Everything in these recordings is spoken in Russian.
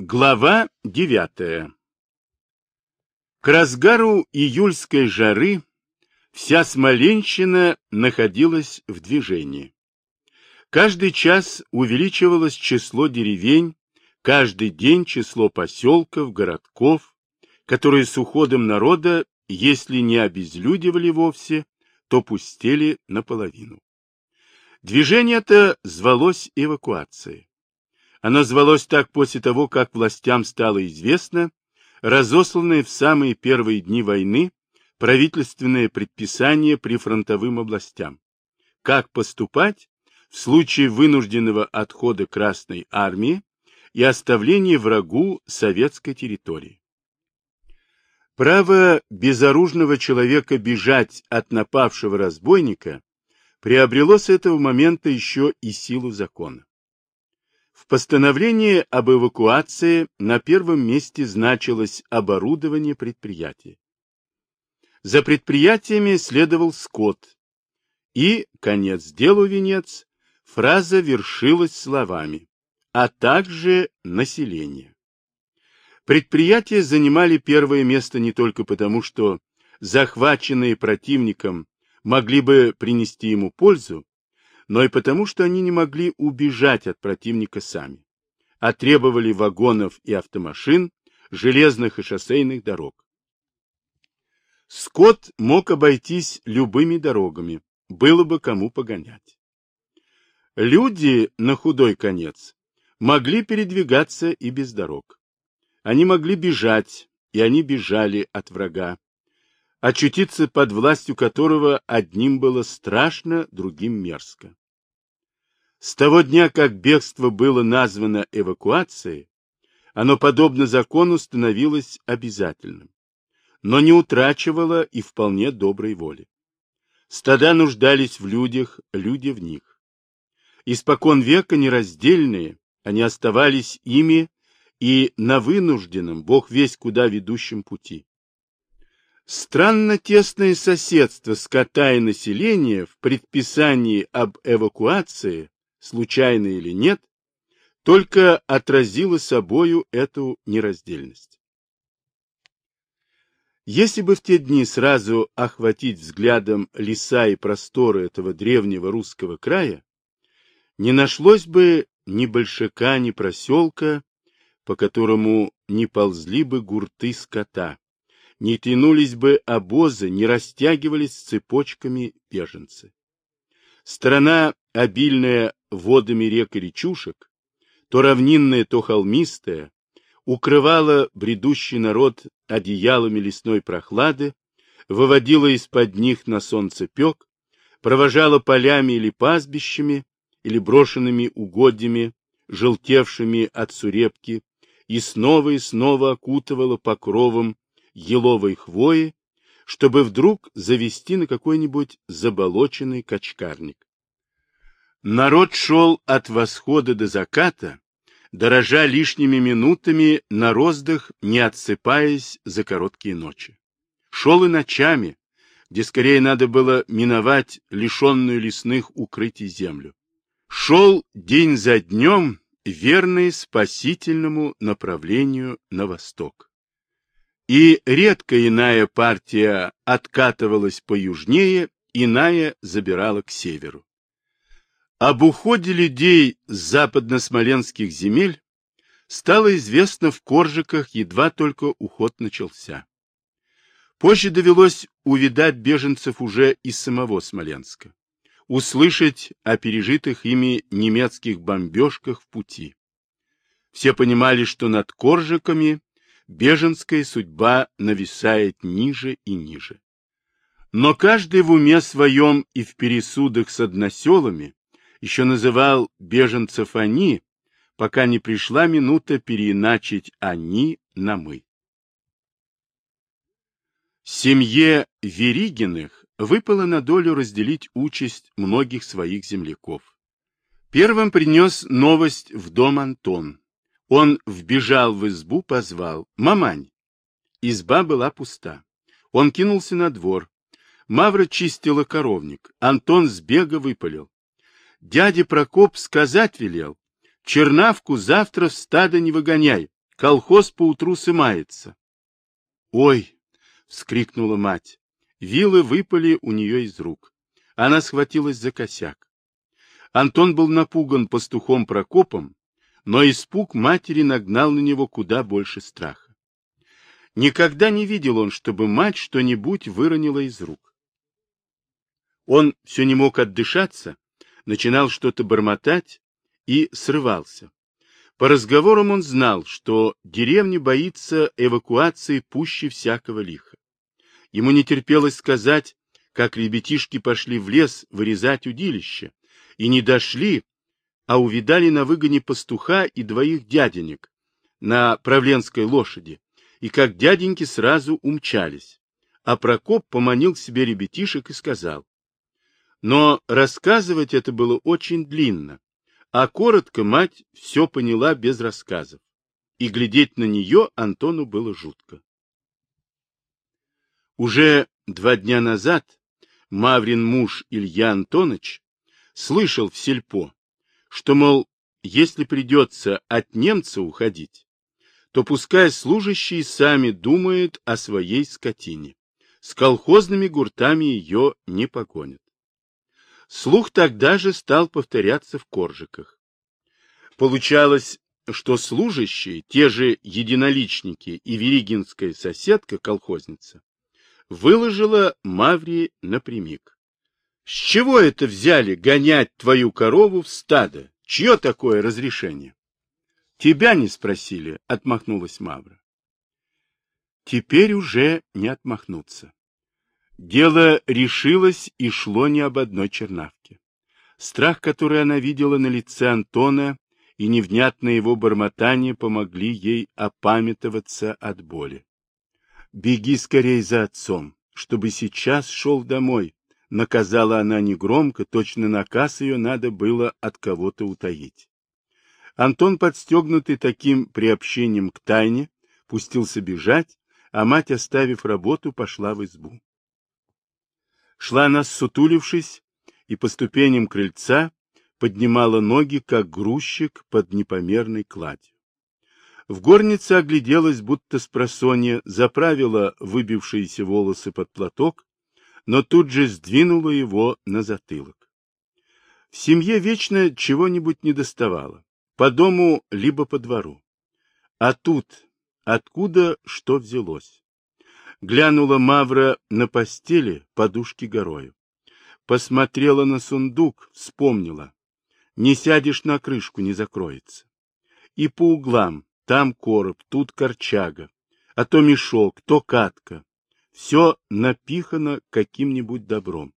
Глава девятая К разгару июльской жары вся Смоленщина находилась в движении. Каждый час увеличивалось число деревень, каждый день число поселков, городков, которые с уходом народа, если не обезлюдивали вовсе, то пустели наполовину. Движение это звалось эвакуацией. Оно звалось так после того, как властям стало известно разосланное в самые первые дни войны правительственное предписание прифронтовым областям. Как поступать в случае вынужденного отхода Красной Армии и оставления врагу советской территории. Право безоружного человека бежать от напавшего разбойника приобрело с этого момента еще и силу закона. В постановлении об эвакуации на первом месте значилось оборудование предприятия. За предприятиями следовал скот. И, конец делу венец, фраза вершилась словами, а также население. Предприятия занимали первое место не только потому, что захваченные противником могли бы принести ему пользу, но и потому, что они не могли убежать от противника сами, а требовали вагонов и автомашин, железных и шоссейных дорог. Скот мог обойтись любыми дорогами, было бы кому погонять. Люди, на худой конец, могли передвигаться и без дорог. Они могли бежать, и они бежали от врага, очутиться под властью которого одним было страшно, другим мерзко. С того дня, как бегство было названо эвакуацией, оно, подобно закону, становилось обязательным, но не утрачивало и вполне доброй воли. Стада нуждались в людях, люди в них. Испокон века нераздельные, они оставались ими и на вынужденном, бог весь куда ведущем пути. Странно тесное соседство скота и населения в предписании об эвакуации, случайно или нет, только отразило собою эту нераздельность. Если бы в те дни сразу охватить взглядом леса и просторы этого древнего русского края, не нашлось бы ни большака, ни проселка, по которому не ползли бы гурты скота, не тянулись бы обозы, не растягивались цепочками беженцы. Страна, обильная водами рек и речушек, то равнинная, то холмистая, укрывала бредущий народ одеялами лесной прохлады, выводила из-под них на солнце пек, провожала полями или пастбищами, или брошенными угодьями, желтевшими от сурепки, и снова и снова окутывала покровом еловой хвои, чтобы вдруг завести на какой-нибудь заболоченный качкарник. Народ шел от восхода до заката, дорожа лишними минутами на роздых, не отсыпаясь за короткие ночи. Шел и ночами, где скорее надо было миновать лишенную лесных укрытий землю. Шел день за днем, верный спасительному направлению на восток и редко иная партия откатывалась по южнее, иная забирала к северу. Об уходе людей с западно-смоленских земель стало известно в Коржиках, едва только уход начался. Позже довелось увидать беженцев уже из самого Смоленска, услышать о пережитых ими немецких бомбежках в пути. Все понимали, что над Коржиками беженская судьба нависает ниже и ниже. Но каждый в уме своем и в пересудах с односелами еще называл беженцев «они», пока не пришла минута переиначить «они» на «мы». Семье Веригиных выпало на долю разделить участь многих своих земляков. Первым принес новость в дом Антон, он вбежал в избу, позвал. «Мамань!» Изба была пуста. Он кинулся на двор. Мавра чистила коровник. Антон с бега выпалил. Дядя Прокоп сказать велел. Чернавку завтра в стадо не выгоняй. колхоз поутру сымается. Ой! — вскрикнула мать. Вилы выпали у нее из рук. Она схватилась за косяк. Антон был напуган пастухом Прокопом, но испуг матери нагнал на него куда больше страха. Никогда не видел он, чтобы мать что-нибудь выронила из рук. Он все не мог отдышаться, начинал что-то бормотать и срывался. По разговорам он знал, что деревня боится эвакуации пуще всякого лиха. Ему не терпелось сказать, как ребятишки пошли в лес вырезать удилище, и не дошли, а увидали на выгоне пастуха и двоих дяденек на правленской лошади, и как дяденьки сразу умчались. А Прокоп поманил к себе ребятишек и сказал. Но рассказывать это было очень длинно, а коротко мать все поняла без рассказов, и глядеть на нее Антону было жутко. Уже два дня назад Маврин муж Илья Антонович слышал в сельпо, что, мол, если придется от немца уходить, то пускай служащие сами думают о своей скотине. С колхозными гуртами ее не погонят. Слух тогда же стал повторяться в коржиках. Получалось, что служащие, те же единоличники и веригинская соседка-колхозница, выложила Маврии напрямик. — С чего это взяли гонять твою корову в стадо? Чье такое разрешение? — Тебя не спросили, — отмахнулась Мавра. Теперь уже не отмахнуться. Дело решилось и шло не об одной чернавке. Страх, который она видела на лице Антона, и невнятное его бормотание помогли ей опамятоваться от боли. «Беги скорей за отцом, чтобы сейчас шел домой», — наказала она негромко, точно наказ ее надо было от кого-то утаить. Антон, подстегнутый таким приобщением к тайне, пустился бежать, а мать, оставив работу, пошла в избу. Шла она, сутулившись, и по ступеням крыльца поднимала ноги, как грузчик под непомерной кладью. В горнице огляделась, будто с просонья, заправила выбившиеся волосы под платок, но тут же сдвинула его на затылок. В семье вечно чего-нибудь не доставало, по дому либо по двору. А тут откуда что взялось? Глянула Мавра на постели, подушки горою. Посмотрела на сундук, вспомнила. Не сядешь на крышку, не закроется. И по углам, там короб, тут корчага, а то мешок, то катка. Все напихано каким-нибудь добром.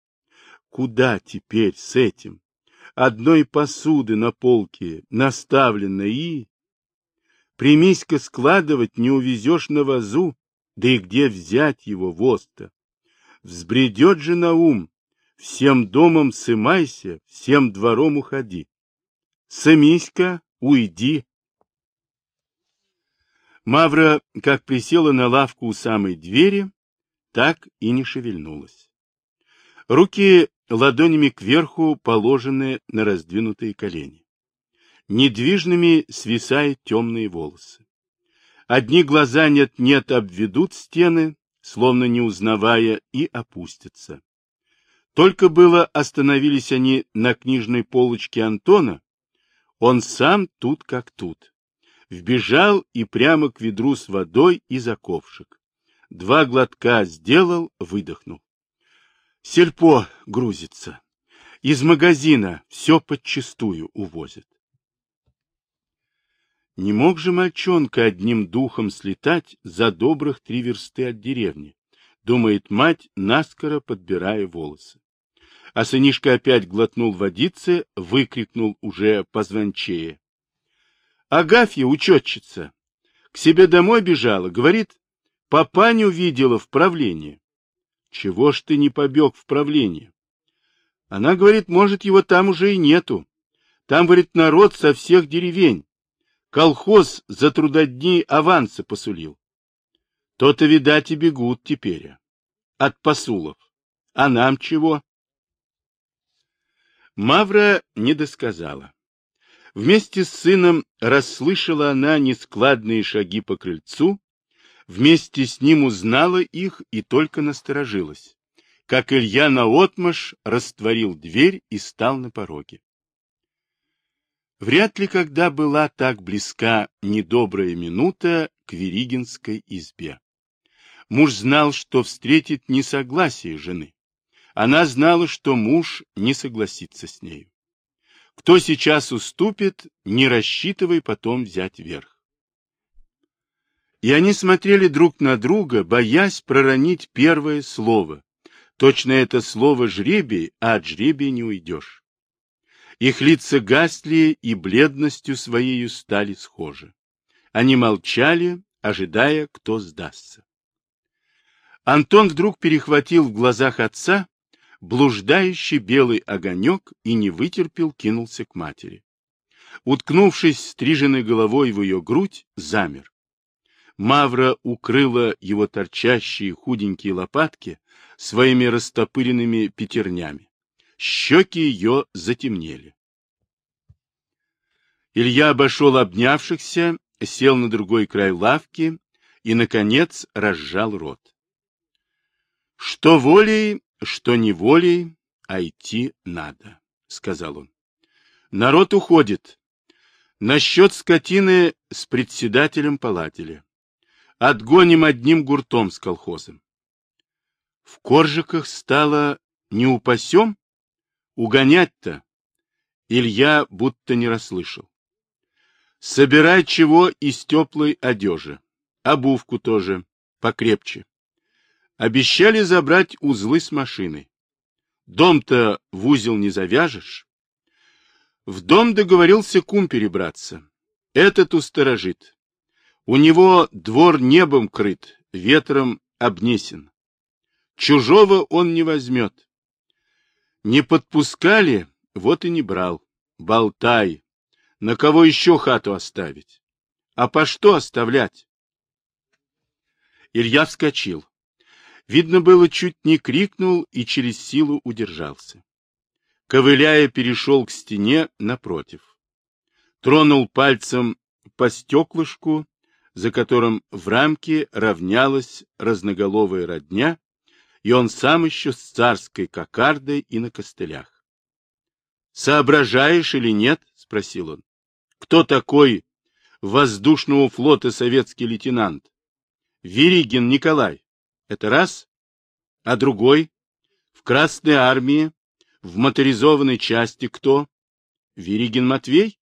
Куда теперь с этим? Одной посуды на полке наставлено и... Примись-ка складывать, не увезешь на вазу, да и где взять его воз-то? Взбредет же на ум. Всем домом сымайся, всем двором уходи. Сымись-ка, уйди. Мавра как присела на лавку у самой двери, так и не шевельнулась. Руки ладонями кверху положены на раздвинутые колени. Недвижными свисают темные волосы. Одни глаза нет-нет обведут стены, словно не узнавая, и опустятся. Только было остановились они на книжной полочке Антона, он сам тут как тут. Вбежал и прямо к ведру с водой и за ковшик. Два глотка сделал, выдохнул. Сельпо грузится. Из магазина все подчистую увозят. Не мог же мальчонка одним духом слетать за добрых три версты от деревни, думает мать, наскоро подбирая волосы. А сынишка опять глотнул водицы, выкрикнул уже позвончее. Агафья, учетчица, к себе домой бежала, говорит, папаню видела в правлении. Чего ж ты не побег в правление? Она говорит, может, его там уже и нету. Там, говорит, народ со всех деревень. Колхоз за трудодни авансы посулил. То-то, видать, и бегут теперь. От посулов. А нам чего? Мавра не досказала. Вместе с сыном расслышала она нескладные шаги по крыльцу, вместе с ним узнала их и только насторожилась, как Илья наотмашь растворил дверь и стал на пороге. Вряд ли когда была так близка недобрая минута к Веригинской избе. Муж знал, что встретит несогласие жены. Она знала, что муж не согласится с нею. Кто сейчас уступит, не рассчитывай потом взять верх. И они смотрели друг на друга, боясь проронить первое слово. Точно это слово жребий, а от жребия не уйдешь. Их лица гасли и бледностью своею стали схожи. Они молчали, ожидая, кто сдастся. Антон вдруг перехватил в глазах отца блуждающий белый огонек и не вытерпел, кинулся к матери. Уткнувшись стриженной головой в ее грудь, замер. Мавра укрыла его торчащие худенькие лопатки своими растопыренными пятернями. Щеки ее затемнели. Илья обошел обнявшихся, сел на другой край лавки и, наконец, разжал рот. Что волей, что неволей, а идти надо, — сказал он. Народ уходит. Насчет скотины с председателем поладили. Отгоним одним гуртом с колхозом. В коржиках стало не упасем? Угонять-то? Илья будто не расслышал. Собирай чего из теплой одежи. Обувку тоже, покрепче. Обещали забрать узлы с машины. Дом-то в узел не завяжешь. В дом договорился кум перебраться. Этот усторожит. У него двор небом крыт, ветром обнесен. Чужого он не возьмет. Не подпускали, вот и не брал. Болтай. На кого еще хату оставить? А по что оставлять? Илья вскочил. Видно было, чуть не крикнул и через силу удержался. Ковыляя, перешел к стене напротив. Тронул пальцем по стеклышку, за которым в рамке равнялась разноголовая родня, и он сам еще с царской кокардой и на костылях. — Соображаешь или нет? — спросил он. — Кто такой воздушного флота советский лейтенант? — Веригин Николай. Это раз. А другой? В Красной армии, в моторизованной части кто? Веригин Матвей?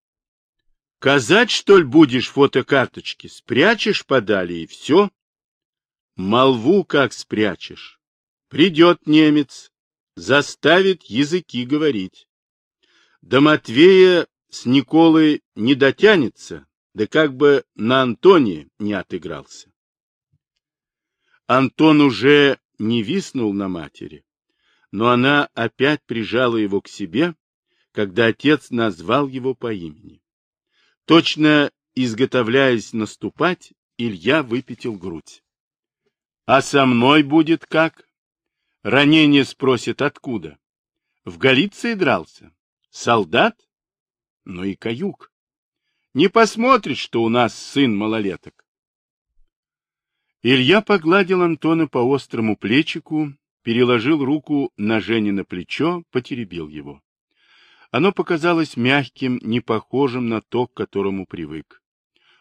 Казать, что ли, будешь фотокарточки? Спрячешь подали, и все? Молву как спрячешь. Придет немец, заставит языки говорить. До Матвея с Николой не дотянется, да как бы на Антоне не отыгрался. Антон уже не виснул на матери, но она опять прижала его к себе, когда отец назвал его по имени. Точно изготовляясь наступать, Илья выпятил грудь. — А со мной будет как? Ранение спросит откуда? В Галиции дрался? Солдат? Ну и каюк. Не посмотрит, что у нас сын малолеток. Илья погладил Антона по острому плечику, переложил руку на Жене на плечо, потеребил его. Оно показалось мягким, не похожим на то, к которому привык.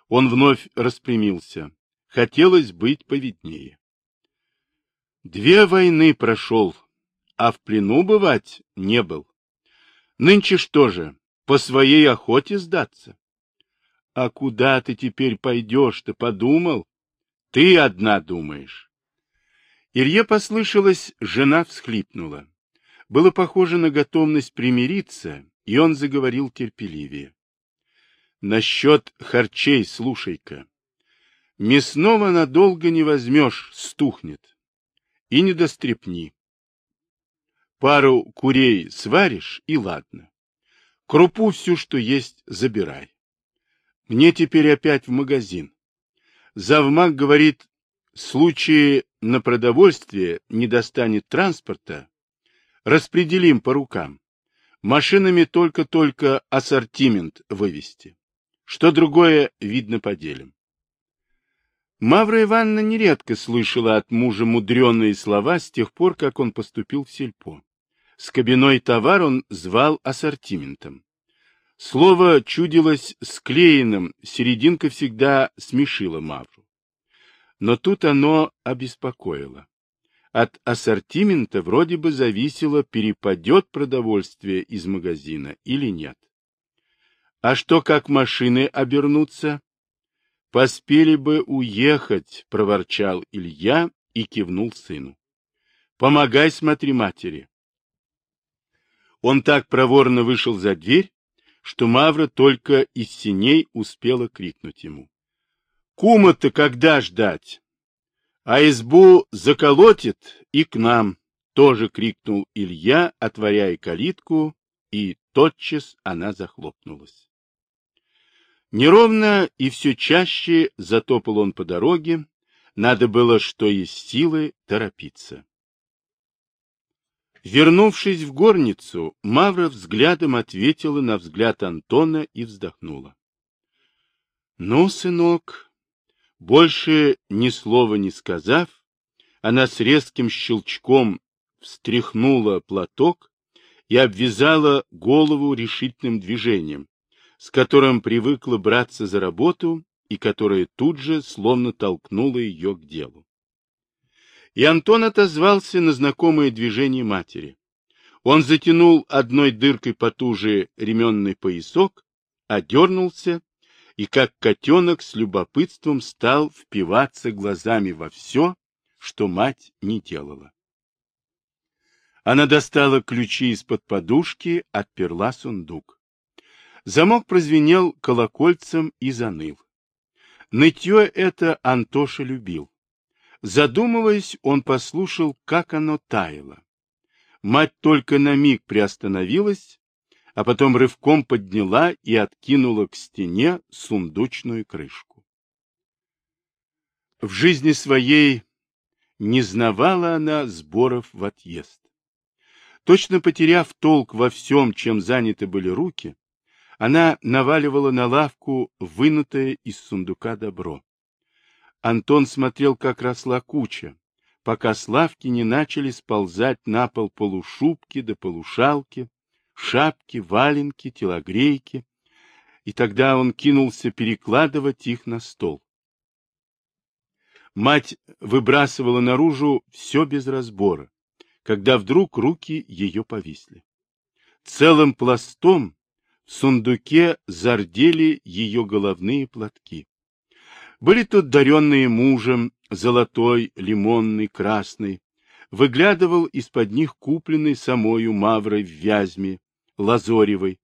Он вновь распрямился. Хотелось быть поведнее. Две войны прошел, а в плену бывать не был. Нынче что же, по своей охоте сдаться? А куда ты теперь пойдешь, ты подумал? Ты одна думаешь. Илье послышалось, жена всхлипнула. Было похоже на готовность примириться, и он заговорил терпеливее. Насчет харчей слушай-ка. Мясного надолго не возьмешь, стухнет. И не дострепни. Пару курей сваришь, и ладно. Крупу всю, что есть, забирай. Мне теперь опять в магазин. Завмак говорит, в случае на продовольствие не достанет транспорта, распределим по рукам. Машинами только-только ассортимент вывести. Что другое, видно по делям. Мавра Ивановна нередко слышала от мужа мудреные слова с тех пор, как он поступил в сельпо. С кабиной товар он звал ассортиментом. Слово чудилось склеенным, серединка всегда смешила Мавру. Но тут оно обеспокоило. От ассортимента вроде бы зависело, перепадет продовольствие из магазина или нет. А что, как машины обернутся? Поспели бы уехать, проворчал Илья и кивнул сыну. Помогай, смотри, матери. Он так проворно вышел за дверь, что Мавра только из синей успела крикнуть ему. «Кума-то когда ждать?» «А избу заколотит и к нам», — тоже крикнул Илья, отворяя калитку, и тотчас она захлопнулась. Неровно и все чаще затопал он по дороге, надо было, что есть силы, торопиться. Вернувшись в горницу, Мавра взглядом ответила на взгляд Антона и вздохнула. — Ну, сынок, больше ни слова не сказав, она с резким щелчком встряхнула платок и обвязала голову решительным движением, с которым привыкла браться за работу и которое тут же словно толкнуло ее к делу. И Антон отозвался на знакомое движение матери. Он затянул одной дыркой потуже ременный поясок, одернулся и, как котенок, с любопытством стал впиваться глазами во все, что мать не делала. Она достала ключи из-под подушки, отперла сундук. Замок прозвенел колокольцем и заныл. Нытье это Антоша любил. Задумываясь, он послушал, как оно таяло. Мать только на миг приостановилась, а потом рывком подняла и откинула к стене сундучную крышку. В жизни своей не знавала она сборов в отъезд. Точно потеряв толк во всем, чем заняты были руки, она наваливала на лавку вынутое из сундука добро. Антон смотрел, как росла куча, пока с лавки не начали сползать на пол полушубки да полушалки, шапки, валенки, телогрейки, и тогда он кинулся перекладывать их на стол. Мать выбрасывала наружу все без разбора, когда вдруг руки ее повисли. Целым пластом в сундуке зардели ее головные платки. Были тут даренные мужем, золотой, лимонный, красный. Выглядывал из-под них купленный самою Маврой в Вязьме, лазоревой,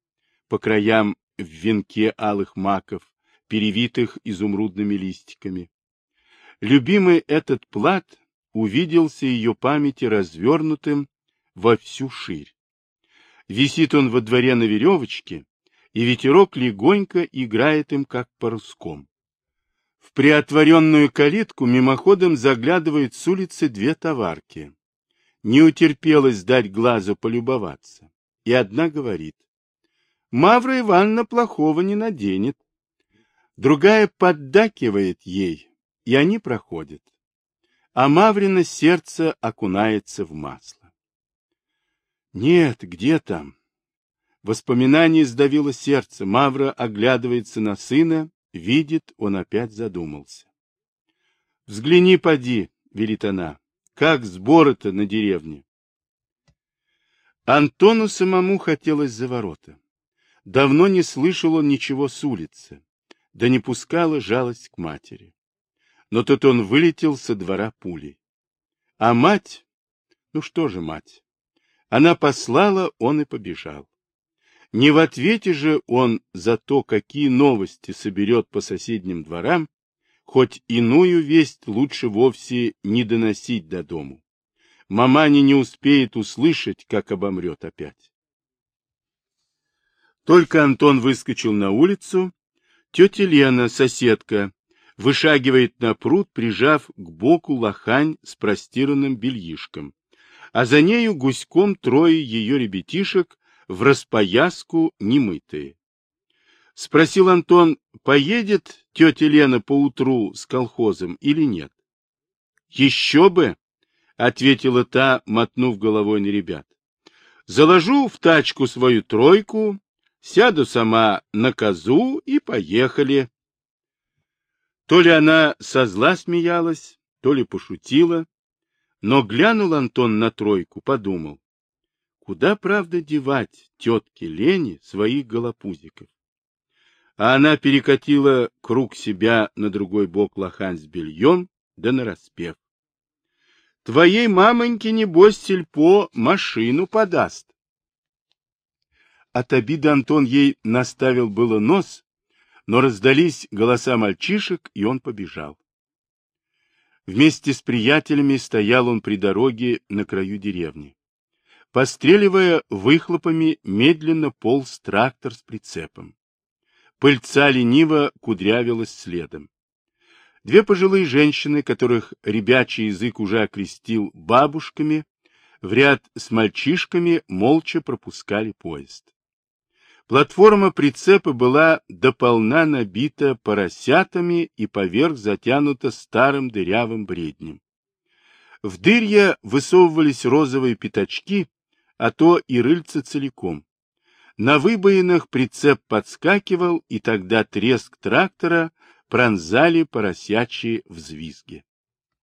по краям в венке алых маков, перевитых изумрудными листиками. Любимый этот плат увиделся ее памяти развернутым во всю ширь. Висит он во дворе на веревочке, и ветерок легонько играет им, как паруском. В приотворенную калитку мимоходом заглядывают с улицы две товарки. Не утерпелось дать глазу полюбоваться. И одна говорит, Мавра Ивановна плохого не наденет. Другая поддакивает ей, и они проходят. А Маврина сердце окунается в масло. Нет, где там? Воспоминание сдавило сердце. Мавра оглядывается на сына Видит, он опять задумался. — Взгляни, поди, — велит она, — как сборы-то на деревне. Антону самому хотелось за ворота. Давно не слышал он ничего с улицы, да не пускала жалость к матери. Но тут он вылетел со двора пулей. А мать? Ну что же мать? Она послала, он и побежал. Не в ответе же он за то, какие новости соберет по соседним дворам, хоть иную весть лучше вовсе не доносить до дому. Маманя не успеет услышать, как обомрет опять. Только Антон выскочил на улицу, тетя Лена, соседка, вышагивает на пруд, прижав к боку лохань с простиранным бельишком, а за нею гуськом трое ее ребятишек в распояску немытые. Спросил Антон, поедет тетя Лена поутру с колхозом или нет? Еще бы, ответила та, мотнув головой на ребят. Заложу в тачку свою тройку, сяду сама на козу и поехали. То ли она со зла смеялась, то ли пошутила, но глянул Антон на тройку, подумал, куда, правда, девать тетке Лене своих голопузиков? А она перекатила круг себя на другой бок лохань с бельем, да нараспев. Твоей мамоньке, небось, сельпо машину подаст. От обиды Антон ей наставил было нос, но раздались голоса мальчишек, и он побежал. Вместе с приятелями стоял он при дороге на краю деревни. Постреливая выхлопами, медленно полз трактор с прицепом. Пыльца лениво кудрявилась следом. Две пожилые женщины, которых ребячий язык уже окрестил бабушками, в ряд с мальчишками молча пропускали поезд. Платформа прицепа была дополна набита поросятами и поверх затянута старым дырявым бреднем. В дырья высовывались розовые пятачки, а то и рыльца целиком. На выбоинах прицеп подскакивал, и тогда треск трактора пронзали поросячьи взвизги.